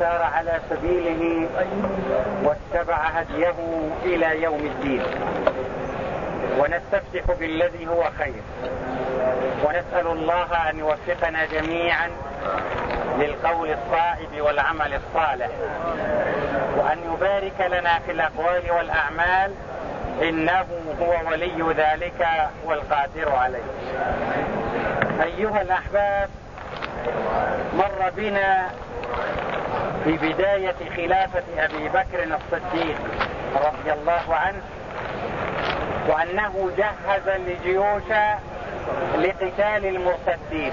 سار على سبيله واتبع هديه إلى يوم الدين. ونستفتح بالذي هو خير. ونسأل الله أن يوفقنا جميعا للقول الصائب والعمل الصالح. وأن يبارك لنا في الأقوال والأعمال. إنه هو ولي ذلك والقادر عليه. أيها الأحباب مر بنا في بداية خلافة أبي بكر الصديق رضي الله عنه وأنه جهز الجيوش لقتال المرتدين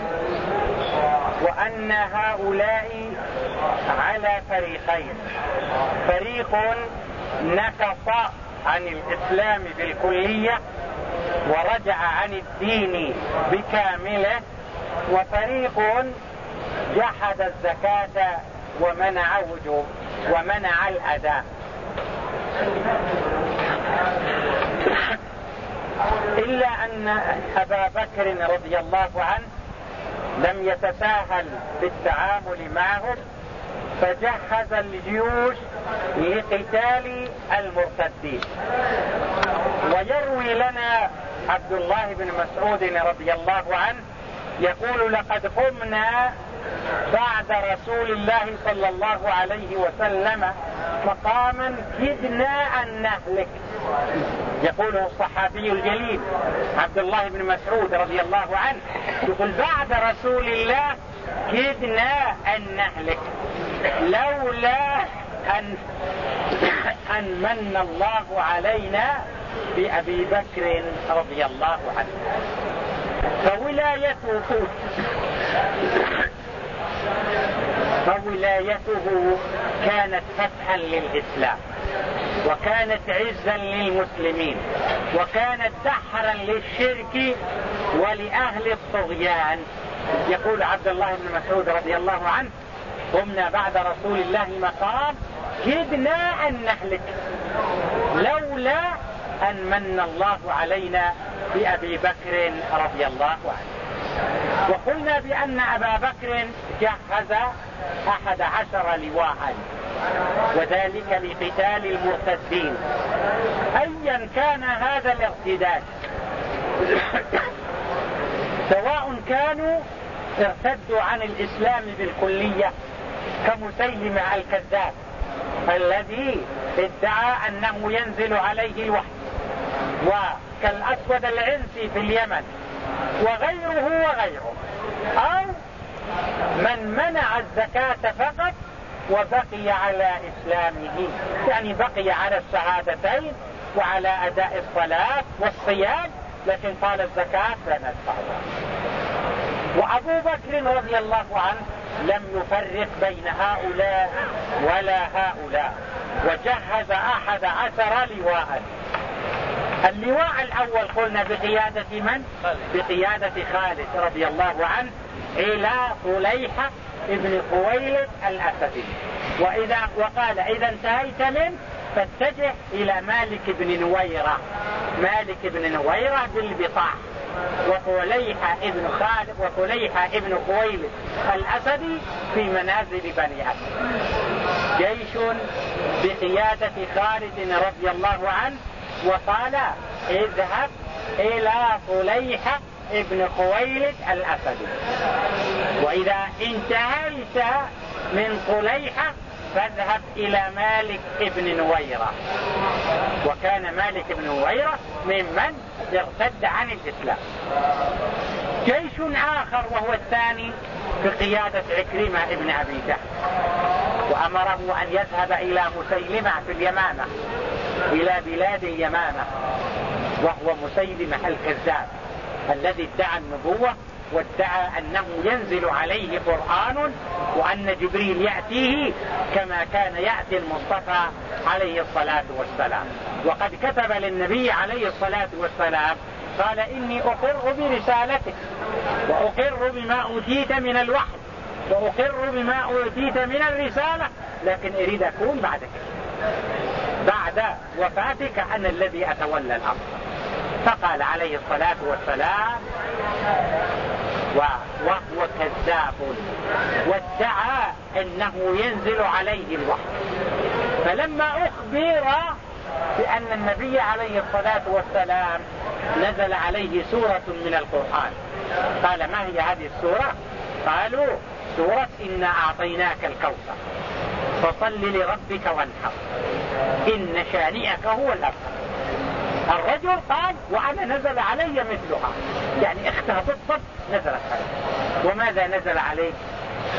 وأن هؤلاء على فريقين. فريق نكص عن الإسلام بالكلية ورجع عن الدين بكامله وفريق جحد الزكاة ومنع وجوب ومنع الأداء إلا أن أبا بكر رضي الله عنه لم يتساهل بالتعامل معهم فجهز الجيوش لقتال المرتدين. ويروي لنا عبد الله بن مسعود رضي الله عنه يقول لقد قمنا بعد رسول الله صلى الله عليه وسلم مقاما كدنا أن نهلك. يقوله الصحابي الجليل عبد الله بن مسعود رضي الله عنه يقول بعد رسول الله كدنا أن نهلك. لولا أن أن من الله علينا بأبي بكر رضي الله عنه. فولايته فولايته كانت فتحا للإسلام وكانت عزا للمسلمين وكانت دحرا للشرك ولأهل الطغيان. يقول عبد الله بن مسعود رضي الله عنه قمنا بعد رسول الله مقام كدنا أن نهلك لولا أن من الله علينا بأبي بكر رضي الله عنه. وقلنا بأن أبا بكر جهز أحد عشر لواء وذلك لقتال المرتدين. أيا كان هذا الارتداد سواء كانوا ارتدوا عن الإسلام بالكلية كمسيلم الكذاب الذي ادعى أنه ينزل عليه الوحي وكالأسود العنسي في اليمن. وغيره وغيره. أو من منع الزكاة فقط وبقي على إسلامه. يعني بقي على الشهادتين وعلى أداء الصلاة والصيام لكن قال الزكاة لا ندفعها وأبو بكر رضي الله عنه لم يفرق بين هؤلاء ولا هؤلاء وجهز أحد عشر لواء اللواء الأول قلنا بقيادة من؟ بقيادة خالد رضي الله عنه إلى طليحة ابن خويلد الأسدي. وإذا وقال إذا انتهيت منه فاتجه إلى مالك بن نويرة. مالك بن نويرة بالبطاح وطليحة ابن خالد وطليحة ابن خويلد الأسدي في منازل بني أسد جيش بقيادة خالد رضي الله عنه وقال اذهب إلى طليحة ابن خويلد الأسدي وإذا انتهيت من طليحة فاذهب إلى مالك ابن نويرة. وكان مالك بن نويرة ممن ارتد عن الإسلام. جيش آخر وهو الثاني بقيادة عكرمة ابن أبي جهل. وأمره أن يذهب إلى مسيلمة في اليمامة. إلى بلاد اليمامة وهو مسيلمة الكذاب الذي ادعى النبوة وادعى أنه ينزل عليه قرآن وأن جبريل يأتيه كما كان يأتي المصطفى عليه الصلاة والسلام. وقد كتب للنبي عليه الصلاة والسلام قال إني أقر برسالتك وأقر بما أوتيت من الوحي وأقر بما أوتيت من الرسالة لكن أريد أكون بعدك. بعد وفاتك أنا الذي أتولى الأمر فقال عليه الصلاة والسلام وهو كذاب وادعى إنه ينزل عليه الوحي. فلما أخبر بأن النبي عليه الصلاة والسلام نزل عليه سورة من القرآن. قال ما هي هذه السورة؟ قالوا سورة إنا أعطيناك الكوثر فصل لربك وانحر. إن شانئك هو الأبتر. الرجل قال وأنا نزل علي مثلها. يعني اختها بالضبط نزلت علي وماذا نزل عليك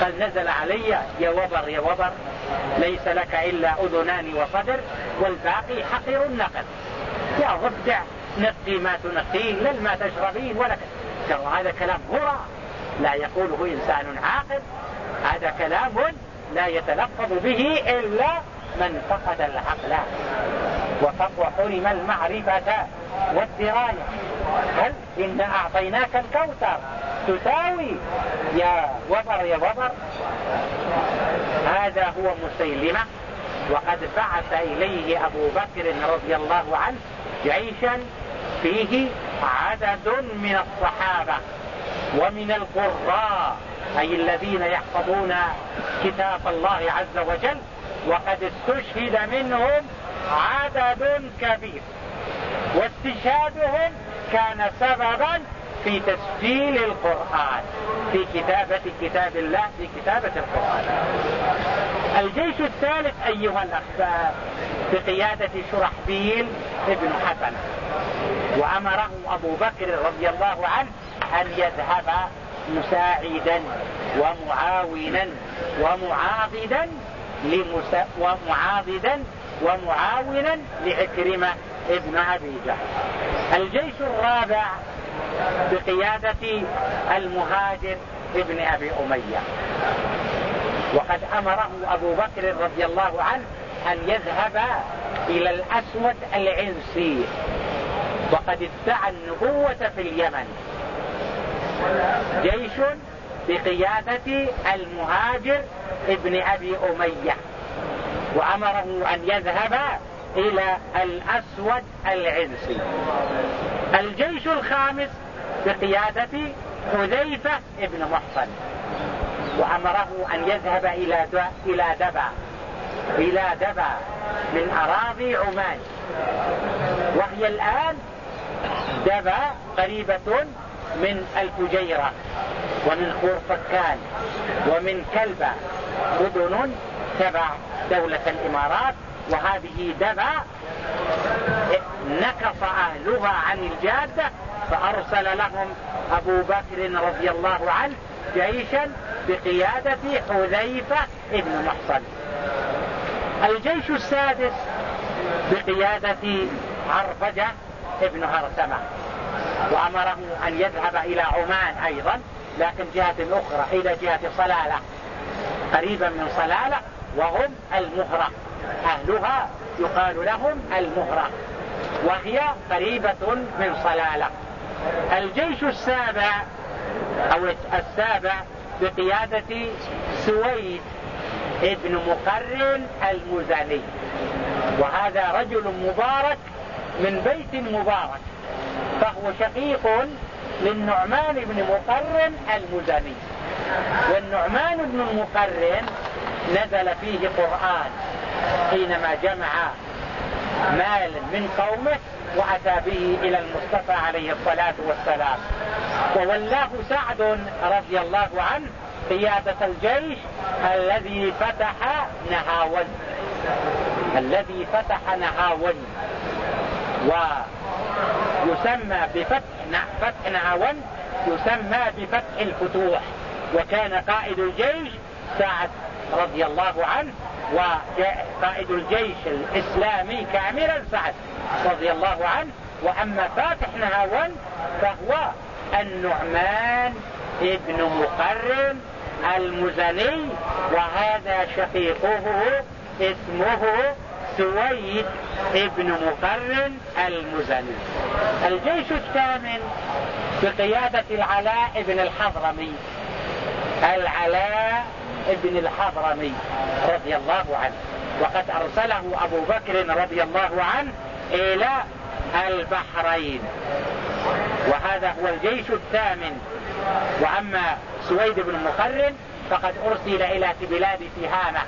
قال نزل علي يا وبر يا وبر ليس لك إلا أذنان وصدر والباقي حقير النقل يا ضبدع نقي ما تنقيه لل ما تشربين ولا هذا كلام هرى. لا يقوله إنسان عاقل. هذا كلام لا يتلفظ به إلا من فقد العقل وحرم المعرفة والدراية هل إن أعطيناك الكوثر. تساوي. يا وبر يا وبر. هذا هو مسيلمة. وقد بعث إليه أبو بكر رضي الله عنه جيشا فيه عدد من الصحابة ومن القراء أي الذين يحفظون كتاب الله عز وجل. وقد استشهد منهم عدد كبير. واستشهادهم كان سببا في تسجيل القرآن في كتابة كتاب الله في كتابة القرآن. الجيش الثالث أيها الأحباب بقيادة شرحبيل ابن حسن. وأمره أبو بكر رضي الله عنه أن يذهب مساعدا ومعاونا ومعاضدا لمسا ومعاضدا ومعاونا لعكرمة ابن أبي جهل. الجيش الرابع بقيادة المهاجر ابن أبي أمية. وقد أمره أبو بكر رضي الله عنه أن يذهب إلى الأسود العنسي. وقد ادعى النبوة في اليمن. جيش بقيادة المهاجر ابن أبي أمية. وأمره أن يذهب إلى الأسود العنسي. الجيش الخامس بقيادة حذيفة ابن محصن. وأمره أن يذهب إلى إلى دبا. إلى دبا من أراضي عمان. وهي الآن دبا قريبة من الفجيرة ومن خورفكان ومن كلبة مدن تبع دولة الإمارات وهذه دبا نكص أهلها عن الجادة فأرسل لهم أبو بكر رضي الله عنه جيشا بقيادة حذيفة ابن محصن. الجيش السادس بقيادة عرفجة ابن هرسمة وأمره أن يذهب إلى عمان أيضا لكن جهة أخرى إلى جهة صلالة. قريبا من صلالة وهم المهرة. أهلها يقال لهم المهرة. وهي قريبة من صلالة. الجيش السابع أو السابع بقيادة سويد ابن مقرن المزني. وهذا رجل مبارك من بيت مبارك. فهو شقيق للنعمان بن مقرن المزني. والنعمان بن المقرن نزل فيه قرآن حينما جمع مال من قومه وأتى به إلى المصطفى عليه الصلاة والسلام. وولاه سعد رضي الله عنه قيادة الجيش الذي فتح نهاون. الذي فتح نهاون. ويسمى بفتح فتح نهاون يسمى بفتح الفتوح. وكان قائد الجيش سعد رضي الله عنه وقائد الجيش الإسلامي كاملا سعد رضي الله عنه. وأما فاتح نهاون فهو النعمان ابن مقرن المزني وهذا شقيقه اسمه سويد ابن مقرن المزني. الجيش الثامن بقيادة العلاء ابن الحضرمي. العلاء ابن الحضرمي رضي الله عنه. وقد أرسله أبو بكر رضي الله عنه إلى البحرين. وهذا هو الجيش الثامن. وأما سويد بن مقرن فقد أرسل إلى بلاد تهامة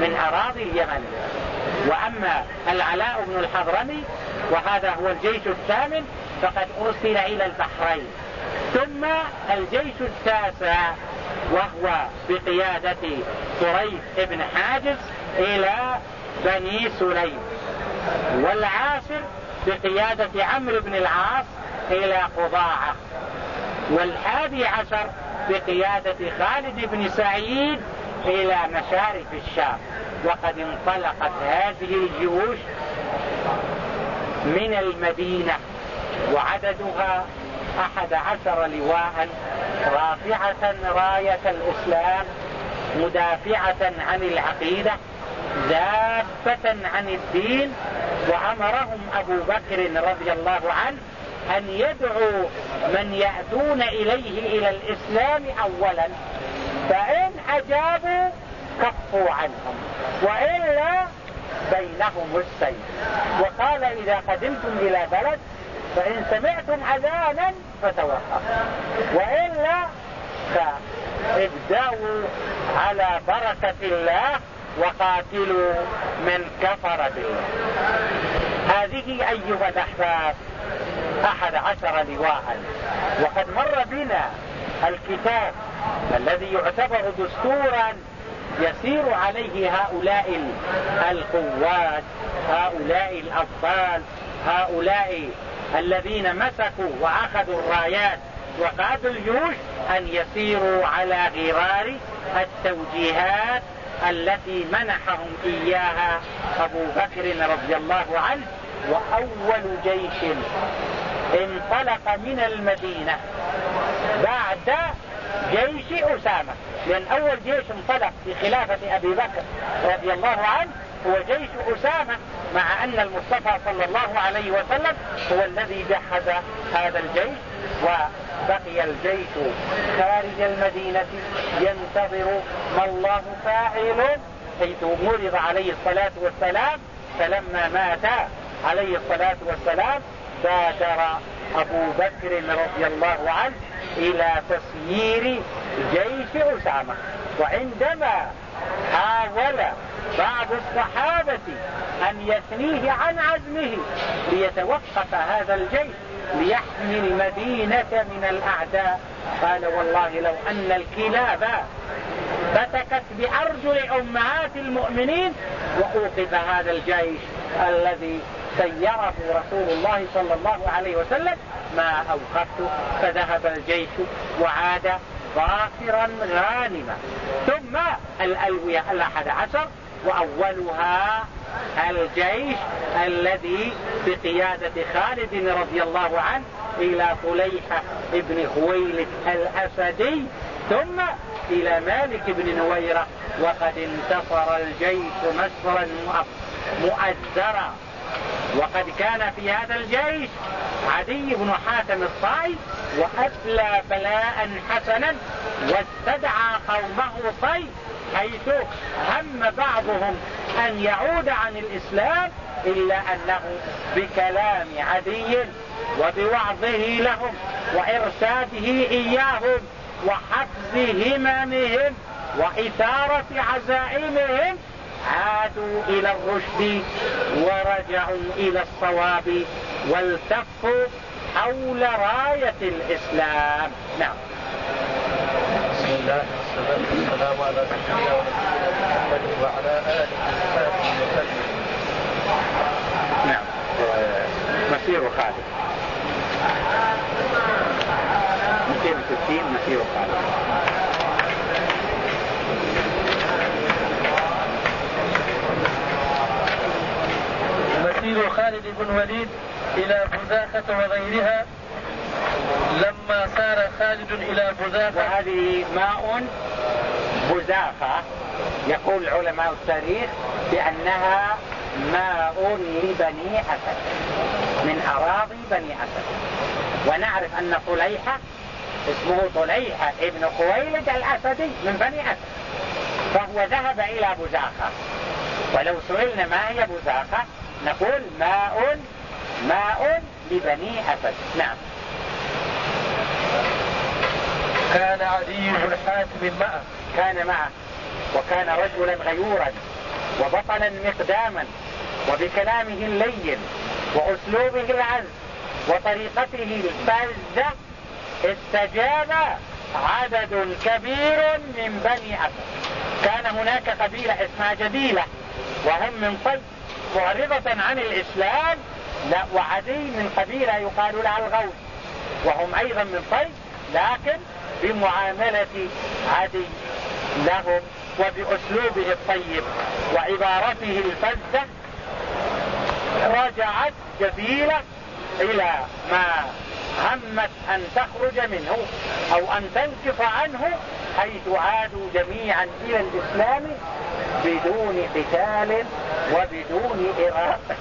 من أراضي اليمن. وأما العلاء بن الحضرمي وهذا هو الجيش الثامن فقد أرسل إلى البحرين. ثم الجيش التاسع وهو بقيادة طريف بن حاجز إلى بني سليم. والعاشر بقيادة عمرو بن العاص إلى قضاعة. والحادي عشر بقيادة خالد بن سعيد إلى مشارف الشام. وقد انطلقت هذه الجيوش من المدينة وعددها أحد عشر لواء رافعة راية الإسلام مدافعة عن العقيدة دافة عن الدين وأمرهم أبو بكر رضي الله عنه أن يدعوا من يأتون إليه إلى الإسلام أولا فإن أجابوا كفوا عنهم. وإلا بينهم السيف. وقال إذا قدمتم إلى بلد فإن سمعتم أذانا فتوقف. وإلا فابدأوا على بركة الله وقاتلوا من كفر بالله. هذه أيها الأحباب أحد عشر لواء. وقد مر بنا الكتاب الذي يعتبر دستورا يسير عليه هؤلاء القوات هؤلاء الأبطال هؤلاء الذين مسكوا وأخذوا الرايات وقادوا الجيوش أن يسيروا على غرار التوجيهات التي منحهم إياها أبو بكر رضي الله عنه. وأول جيش انطلق من المدينة بعد جيش أسامة. لأن أول جيش انطلق في خلافة أبي بكر رضي الله عنه هو جيش أسامة مع أن المصطفى صلى الله عليه وسلم هو الذي جهز هذا الجيش وبقي الجيش خارج المدينة ينتظر ما الله فاعل. حيث مرض عليه الصلاة والسلام فلما مات عليه الصلاة والسلام بادر أبو بكر رضي الله عنه إلى تسيير جيش أسامة. وعندما حاول بعض الصحابة أن يثنيه عن عزمه ليتوقف هذا الجيش ليحمي المدينة من الأعداء. قال والله لو أن الكلاب فتكت بأرجل أمهات المؤمنين وأوقف هذا الجيش الذي سيره رسول الله صلى الله عليه وسلم. ما أوقفته فذهب الجيش وعاد ظافرا غانما. ثم الألوية الأحد عشر وأولها الجيش الذي بقيادة خالد رضي الله عنه إلى طليحة بن خويلد الأسدي. ثم إلى مالك بن نويرة وقد انتصر الجيش نصرا مؤزرا وقد كان في هذا الجيش عدي بن حاتم الصاي وأبلى بلاء حسنا واستدعى قومه صي حيث هم بعضهم أن يعود عن الإسلام إلا أنه بكلام عدي وبوعظه لهم وإرشاده إياهم وحفظ هممهم وإثارة عزائمهم عادوا إلى الرشد ورجعوا إلى الصواب والتفوا حول راية الإسلام. نعم. بسم الله والصلاة والسلام على سيدنا محمد وعلى آله وصحبه وسلم. نعم. مسير خالد. 260 مسير خالد مسير خالد بن وليد إلى بزاخة وغيرها لما سار خالد إلى بزاخة وهذه ماء بزاخة يقول علماء التاريخ بأنها ماء لبني أسد من أراضي بني أسد. ونعرف أن طليحة اسمه طليحة ابن خويلد الأسدي من بني أسد فهو ذهب إلى بزاخة ولو سئلنا ما هي بزاخة نقول ماء ماء لبني أسد. نعم. كان عدي بن حاتم معه. كان معه. وكان رجلا غيورا وبطلا مقداما وبكلامه اللين وأسلوبه العز وطريقته الفازة استجاب عدد كبير من بني أسد. كان هناك قبيلة اسمها جديلة وهم من طي معرضة عن الإسلام لا وعدي من قبيلة يقال لها الغوث وهم أيضا من طي لكن بمعاملة عدي لهم وبأسلوبه الطيب وعبارته الفزة رجعت جبيلة إلى ما همت أن تخرج منه أو أن تنكف عنه حيث عادوا جميعا إلى الإسلام بدون قتال وبدون إراقة.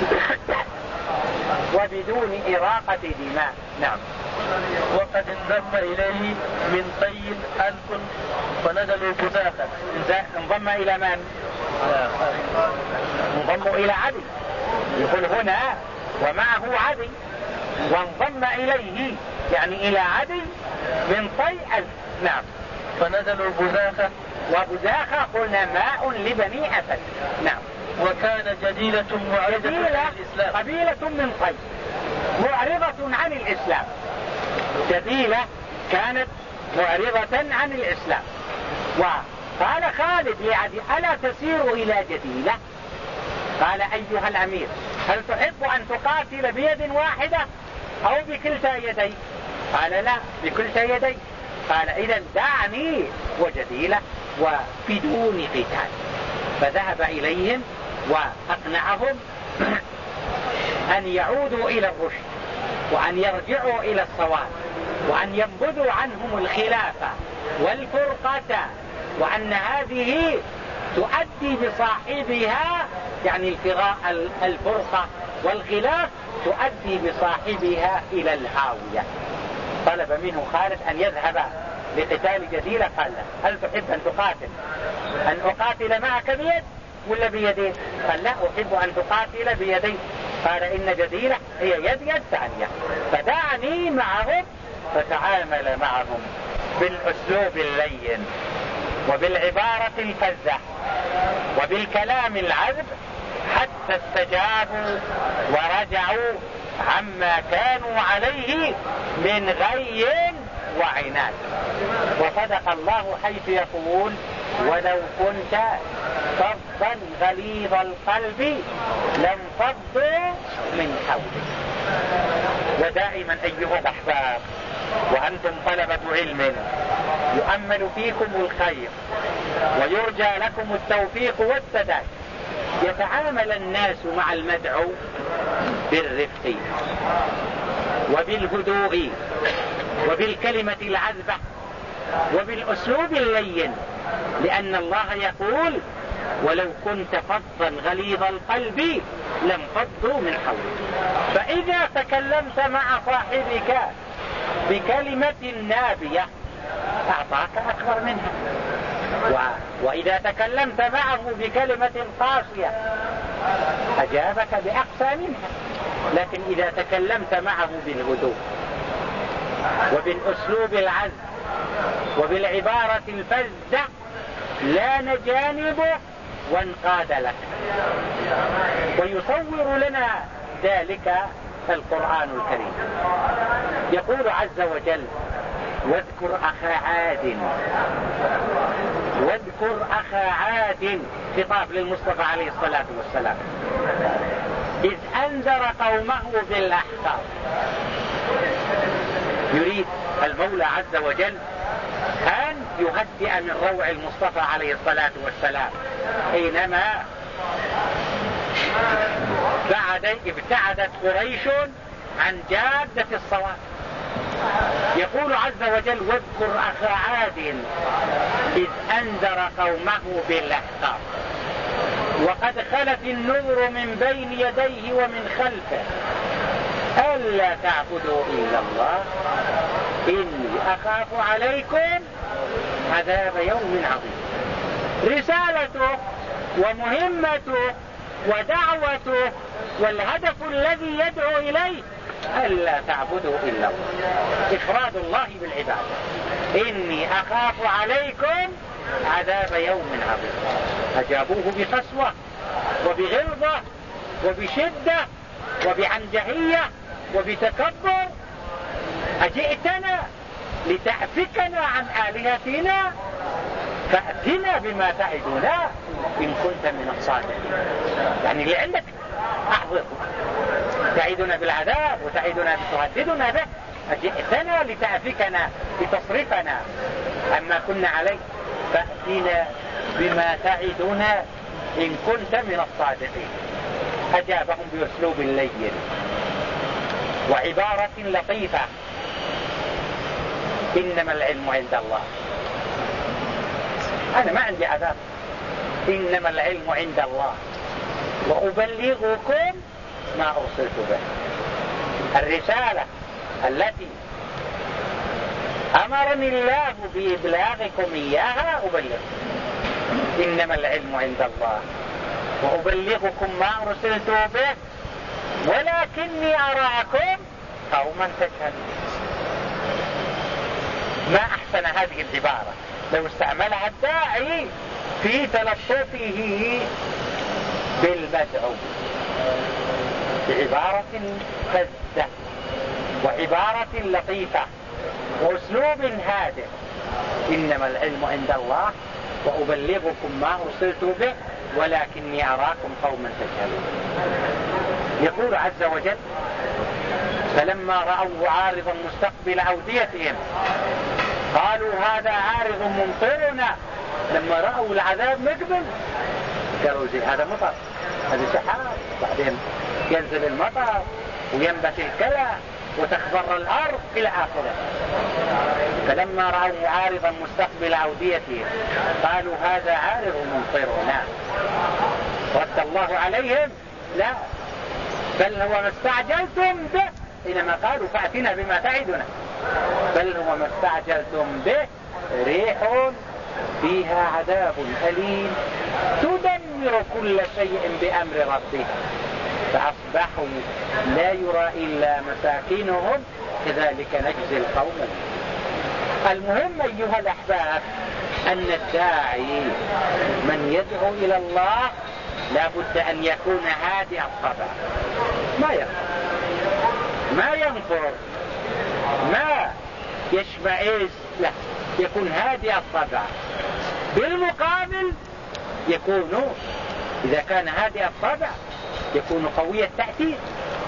وبدون إراقة دماء. نعم. وقد انضم إليه من طي ألف فنزلوا بزاخة انضم إلى من؟ انضموا إلى عدي. يقول هنا ومعه عدي. وانضم إليه يعني إلى عدي من طي ألف. نعم. فنزلوا بزاخة وبزاخة قلنا ماء لبني أسد. نعم. وكان جديلة معرضة عن الإسلام. قبيلة من طي معرضة عن الإسلام. جديلة كانت معرضة عن الإسلام. وقال خالد لعدي ألا تسير إلى جديلة؟ قال أيها الأمير هل تحب أن تقاتل بيد واحدة أو بكلتا يدي؟ قال لا بكلتا يدي. قال إذا دعني وجديلة وبدون قتال. فذهب إليهم وأقنعهم أن يعودوا إلى الرشد وأن يرجعوا إلى الصواب وأن ينبذوا عنهم الخلافة والفرقة وأن هذه تؤدي بصاحبها يعني الفرقة والخلاف تؤدي بصاحبها إلى الهاوية. طلب منه خالد أن يذهب لقتال جزيرة قال له هل تحب أن تقاتل؟ أن أقاتل معك بيد ولا بيدين؟ قال لا أحب أن تقاتل بيدين. قال إن جزيرة هي يد يد ثانية فدعني معهم فتعامل معهم بالأسلوب اللين وبالعبارة الفزة وبالكلام العذب حتى استجابوا ورجعوا عما كانوا عليه من غي وعناد. وصدق الله حيث يقول ولو كنت فظا غليظ القلب لانفضوا من حولك ودائما أيها الأحباب وأنتم طلبة علم يؤمل فيكم الخير ويرجى لكم التوفيق والسداد. يتعامل الناس مع المدعو بالرفق. وبالهدوء وبالكلمة العذبة وبالأسلوب اللين. لأن الله يقول ولو كنت فظا غليظ القلب لم فضوا من حولك. فإذا تكلمت مع صاحبك بكلمة نابية أعطاك أكبر منها. و... وإذا تكلمت معه بكلمة قاسية أجابك بأقسى منها. لكن إذا تكلمت معه بالهدوء وبالأسلوب العز وبالعبارة الفزة لأن جانبه وانقاد لك ويصور لنا ذلك القرآن الكريم. يقول عز وجل واذكر أخا عاد. واذكر أخا عاد. خطاب للمصطفى عليه الصلاة والسلام. إذ أنذر قومه بالأحقاب يريد المولى عز وجل أن يهدئ من روع المصطفى عليه الصلاة والسلام. حينما ابتعدت قريش عن جادة الصواب. يقول عز وجل واذكر أخا عاد إذ أنذر قومه بالأحقاب وقد خلت النذر من بين يديه ومن خلفه. ألا تعبدوا إلا الله. إني أخاف عليكم عذاب يوم عظيم. رسالته ومهمته ودعوته والهدف الذي يدعو إليه ألا تعبدوا إلا الله. إفراد الله بالعبادة. إني أخاف عليكم عذاب يوم عظيم. أجابوه بقسوة وبغلظة وبشدة وبعنجهية وبتكبر. أجئتنا لتعفكنا عن آلهتنا؟ فأتنا بما تعدنا إن كنت من الصادقين. يعني اللي عندك أحضر تعيدنا بالعذاب وتعيدنا تهددنا به. أجئتنا لتأفكنا لتصرفنا عما كنا عليه. فأتنا بما تعدنا إن كنت من الصادقين. أجابهم بأسلوب لين وعبارة لطيفة. إنما العلم عند الله. أنا ما عندي عذاب. إنما العلم عند الله. وأبلغكم ما أرسلت به. الرسالة التي أمرني الله بإبلاغكم إياها أبلغ إنما العلم عند الله. وأبلغكم ما أرسلت به ولكني أراكم قوما تجهلون ما أحسن هذه العبارة؟ لو استعملها الداعي في تلطفه بالمدعو. بعبارة فزة وعبارة لطيفة. وأسلوب هادئ. إنما العلم عند الله وأبلغكم ما أرسلت به ولكني أراكم قوما تجهلون. يقول عز وجل فلما رأوا عارضا مستقبل أوديتهم قالوا هذا عارض ممطرنا. لما رأوا العذاب مقبل قالوا زي هذا مطر هذا سحاب. بعدين ينزل المطر وينبت الكلى. وتخضر الأرض إلى آخره فلما رأوا عارضا مستقبل أوديتهم قالوا هذا عارض ممطرنا رد الله عليهم لا بل هو ما استعجلتم به. حينما قالوا فأتنا بما تعدنا. بل هو ما استعجلتم به. ريح فيها عذاب أليم تدمر كل شيء بأمر ربها فأصبحوا لا يرى إلا مساكنهم كذلك نجزي القوم. المهم أيها الأحباب أن الداعي من يدعو إلى الله لا بد أن يكون هادئ الطبع. ما ينفر ما ينفر ما يشمئز؟ لا يكون هادئ الطبع. بالمقابل يكون إذا كان هادئ الطبع يكون قوي التأثير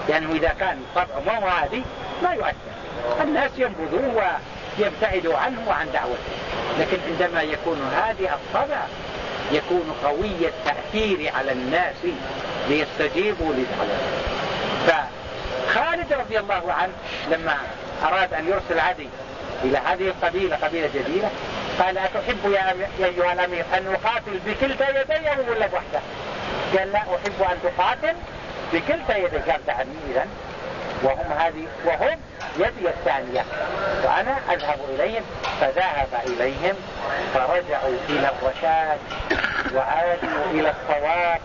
لأنه إذا كان طبعه ما هادي ما يؤثر. الناس ينبذوا ويبتعدوا عنه وعن دعوته. لكن عندما يكون هادئ الطبع يكون قوي التأثير على الناس ليستجيبوا لدعوته. فخالد رضي الله عنه لما أراد أن يرسل عدي إلى هذه القبيلة قبيلة جديدة قال أتحب يا أيها الأمير أن أقاتل بكلتا يدي أو ولا بوحدة لا أحب أن تقاتل بكلتا يدي قال دعني إذن. وهم هذه وهم يدي الثانية. وأنا أذهب إليهم. فذهب إليهم. فرجعوا إلى الرشاد. وعادوا إلى الصواب.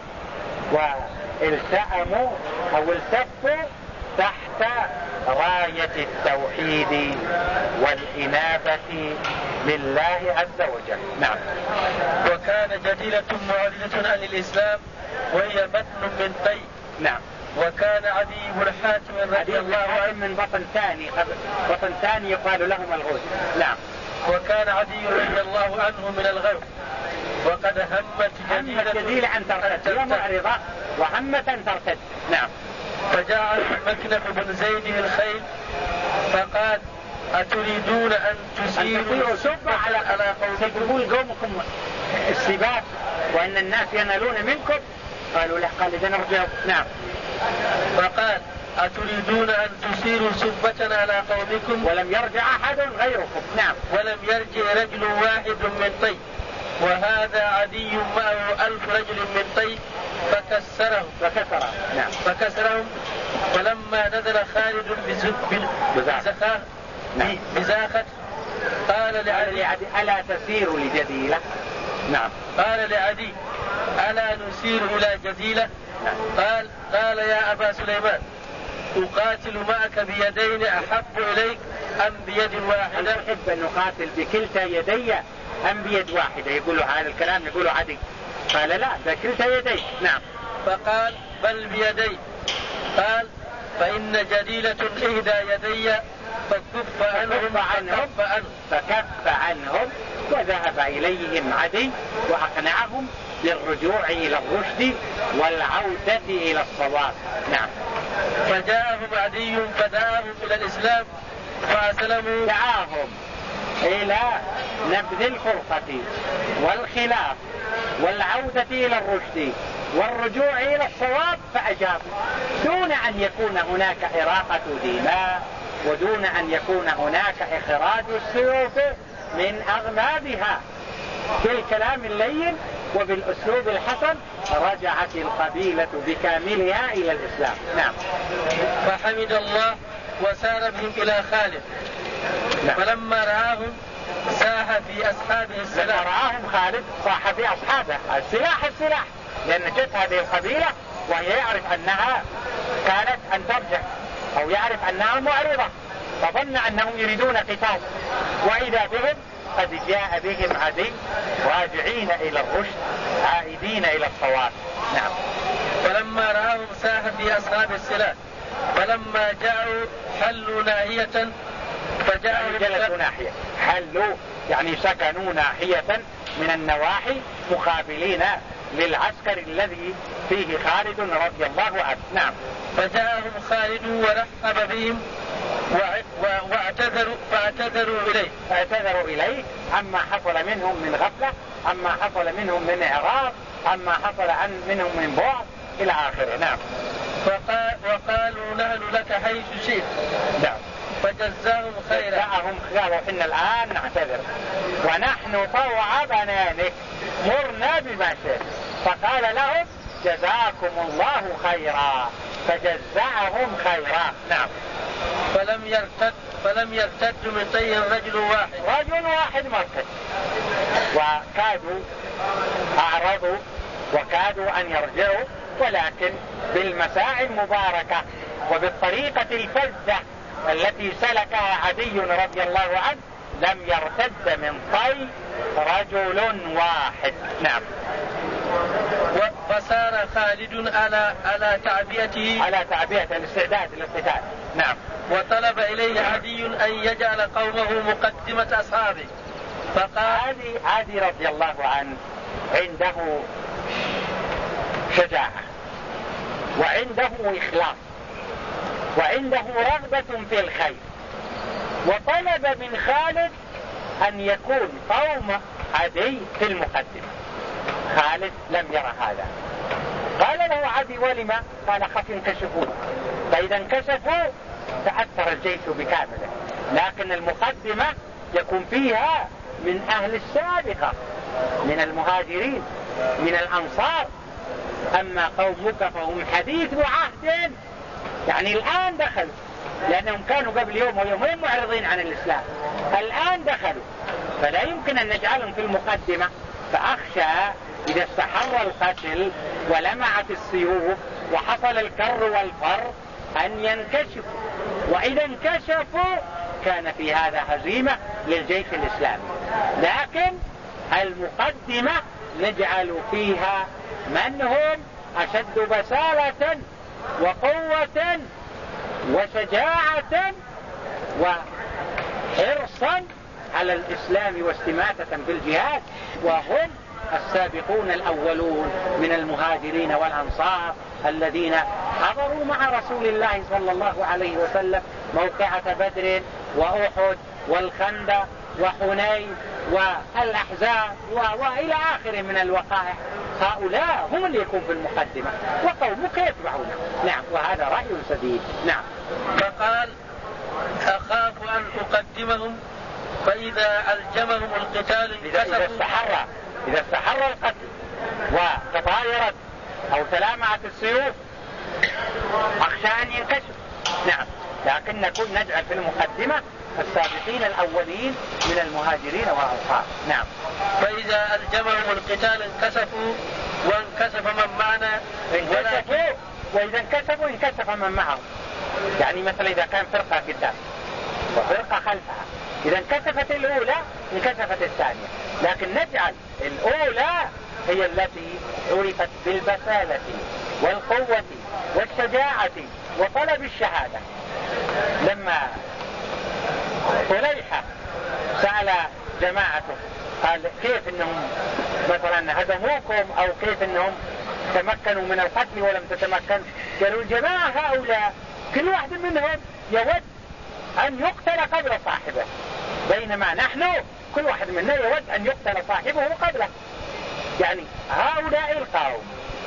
والتأموا أو التفوا تحت راية التوحيد والإنابة لله عز وجل. نعم. وكان جديلة معرضة عن الإسلام وهي بطن من طي نعم. وكان عدي بن حاتم رضي الله عنه من بطن ثاني بطن ثاني يقال لهم الغوث. نعم. وكان عدي رضي الله عنه من الغرب. وقد همت جديلة, جديلة أن ترتد. هي معرضة وهمت أن ترتد. نعم. فجاء مكنف بن زيد الخيل فقال أتريدون أن تسيروا؟ سبا على على تقول قومكم السباق وأن الناس ينالون منكم قالوا لا قال إذا نرجع. نعم. فقال أتريدون أن تسيروا سبة على قومكم؟ ولم يرجع أحد غيركم. نعم. ولم يرجع رجل واحد من طي وهذا عدي معه ألف رجل من طي فكسره فكسره نعم. فكسرهم. فلما نزل خالد بزخاخ نعم. بزاخت قال لعدي ألا تسير لجديلة؟ نعم. قال لعدي ألا نسير إلى جزيلة. قال قال يا أبا سليمان أقاتل معك بيدين أحب إليك أم بيد واحدة؟ تحب أن نقاتل بكلتا يدي أم بيد واحدة. يقولوا هذا الكلام يقولوا عدي قال لا بكلتا يدي. نعم. فقال بل بيدي. قال فإن جديلة إهدى يدي فكف عنهم فكف عنهم. فكف عنهم وذهب إليهم عدي وأقنعهم بالرجوع إلى الرشد والعودة إلى الصواب. نعم. فجاءهم عدي فدعاهم إلى الإسلام فأسلموا. دعاهم إلى نبذ الفرقة والخلاف والعودة إلى الرشد والرجوع إلى الصواب فأجابوا. دون أن يكون هناك إراقة دماء ودون أن يكون هناك إخراج السيوف من أغلابها بالكلام اللين وبالأسلوب الحسن رجعت القبيلة بكاملها إلى الإسلام. نعم. فحمد الله وسار بهم إلى خالد نعم. فلما رآهم ساح في أصحابه لما السلام رآهم خالد صاح في أصحابه. السلاح السلاح. لأن جت هذه القبيلة وهي يعرف أنها كانت أن ترجع. أو يعرف أنها معرضة فظن أنهم يريدون قتال. وإذا بهم قد جاء بهم عدي راجعين إلى الرشد عائدين إلى الصواب. نعم. فلما رآهم ساح في أصحاب السلاح فلما جاءوا حلوا ناهية فجاءهم يعني جلسوا ناحية. حلوا يعني سكنوا ناحية من النواحي مقابلين للعسكر الذي فيه خالد رضي الله عنه. نعم. فجاءهم خالد ورحب بهم واعتذروا فاعتذروا إليه. فاعتذروا إليه. عما حصل منهم من غفلة عما حصل منهم من إعراض عما حصل عن منهم من بعد إلى آخره. نعم. فقال وقالوا نحن لك حيث شئت. نعم. فجزاهم خيرا. جاءهم قالوا إن الآن نعتذر. ونحن طوع بنانك مرنا بما شئت فقال لهم جزاكم الله خيرا. فجزاهم خيرا. نعم. فلم يرتد فلم يرتد من طي رجل واحد. رجل واحد مركز وكادوا أعرضوا وكادوا أن يرجعوا ولكن بالمساعي المباركة وبالطريقة الفزة التي سلكها عدي رضي الله عنه لم يرتد من طي رجل واحد. نعم. فسار خالد على على تعبئته على تعبئة الاستعداد للقتال نعم. وطلب إليه عدي أن يجعل قومه مقدمة أصحابه. فقال عادي عادي رضي الله عنه عنده شجاعة وعنده إخلاص وعنده رغبة في الخير. وطلب من خالد أن يكون قوم عدي في المقدمة. خالد لم يرى هذا. قال له عدي ولما قال خف ينكشفون فإذا انكشفوا تأثر الجيش بكامله. لكن المقدمة يكون فيها من أهل السابقة من المهاجرين من الأنصار. أما قومك فهم حديث عهد يعني الآن دخلوا لأنهم كانوا قبل يوم ويومين معرضين عن الإسلام؟ الآن دخلوا. فلا يمكن أن نجعلهم في المقدمة. فأخشى إذا استحر القتل ولمعت السيوف وحصل الكر والفر أن ينكشفوا. وإذا انكشفوا كان في هذا هزيمة للجيش الإسلامي. لكن المقدمة نجعل فيها من هم؟ أشد بسالة وقوة وشجاعة وحرصا على الإسلام واستماتة في الجهاد وهم السابقون الأولون من المهاجرين والأنصار الذين حضروا مع رسول الله صلى الله عليه وسلم موقعة بدر وأحد والخندق وحنين والأحزاب و- وإلى آخره من الوقائع. هؤلاء هم اللي يكون في المقدمة. وقومك يتبعونه نعم وهذا رأي سديد. نعم. فقال أخاف أن أقدمهم فإذا ألجمهم القتال إذا, استحر. إذا استحر القتل وتطايرت أو تلامعت السيوف أخشى أن ينكشف. نعم. لكن نكون نجعل في المقدمة السابقين الأولين من المهاجرين والأنصار. نعم. فإذا ألجمهم القتال انكسفوا وانكسف من معنا ولكن انكشفوا وإذا انكشفوا انكشف من معهم. يعني مثلا إذا كان فرقة قدام وفرقة خلفها. إذا انكسفت الأولى انكسفت الثانية. لكن نجعل الأولى هي التي عرفت بالبسالة والقوة والشجاعة وطلب الشهادة. لما طليحة سأل جماعته قال كيف إنهم مثلا هزموكم أو كيف إنهم تمكنوا من القتل ولم تتمكن؟ قالوا الجماعة هؤلاء كل واحد منهم يود أن يقتل قبل صاحبه بينما نحن كل واحد منا يود أن يقتل صاحبه قبله. يعني هؤلاء القوم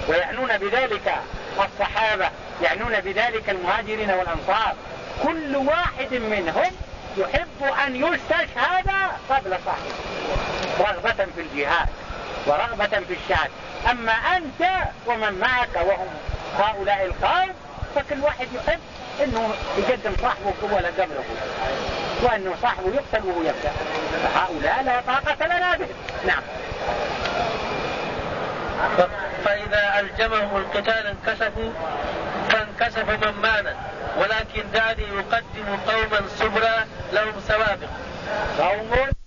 ويعنون بذلك الصحابة يعنون بذلك المهاجرين والأنصار كل واحد منهم يحب أن يستشهد قبل صاحبه. رغبة في الجهاد ورغبة في الشهاد أما أنت ومن معك وهم هؤلاء القوم فكل واحد يحب أنه يقدم صاحبه أول قبله وأنه صاحبه يقتل وهو يبدأ. فهؤلاء لا طاقة لنا به. نعم. فإذا ألجمهم القتال انكسفوا فانكسف من مانا. ولكن دعني يقدم قوما سبرا لهم سوابق. قوم